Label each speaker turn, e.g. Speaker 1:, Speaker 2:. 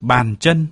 Speaker 1: bàn chân.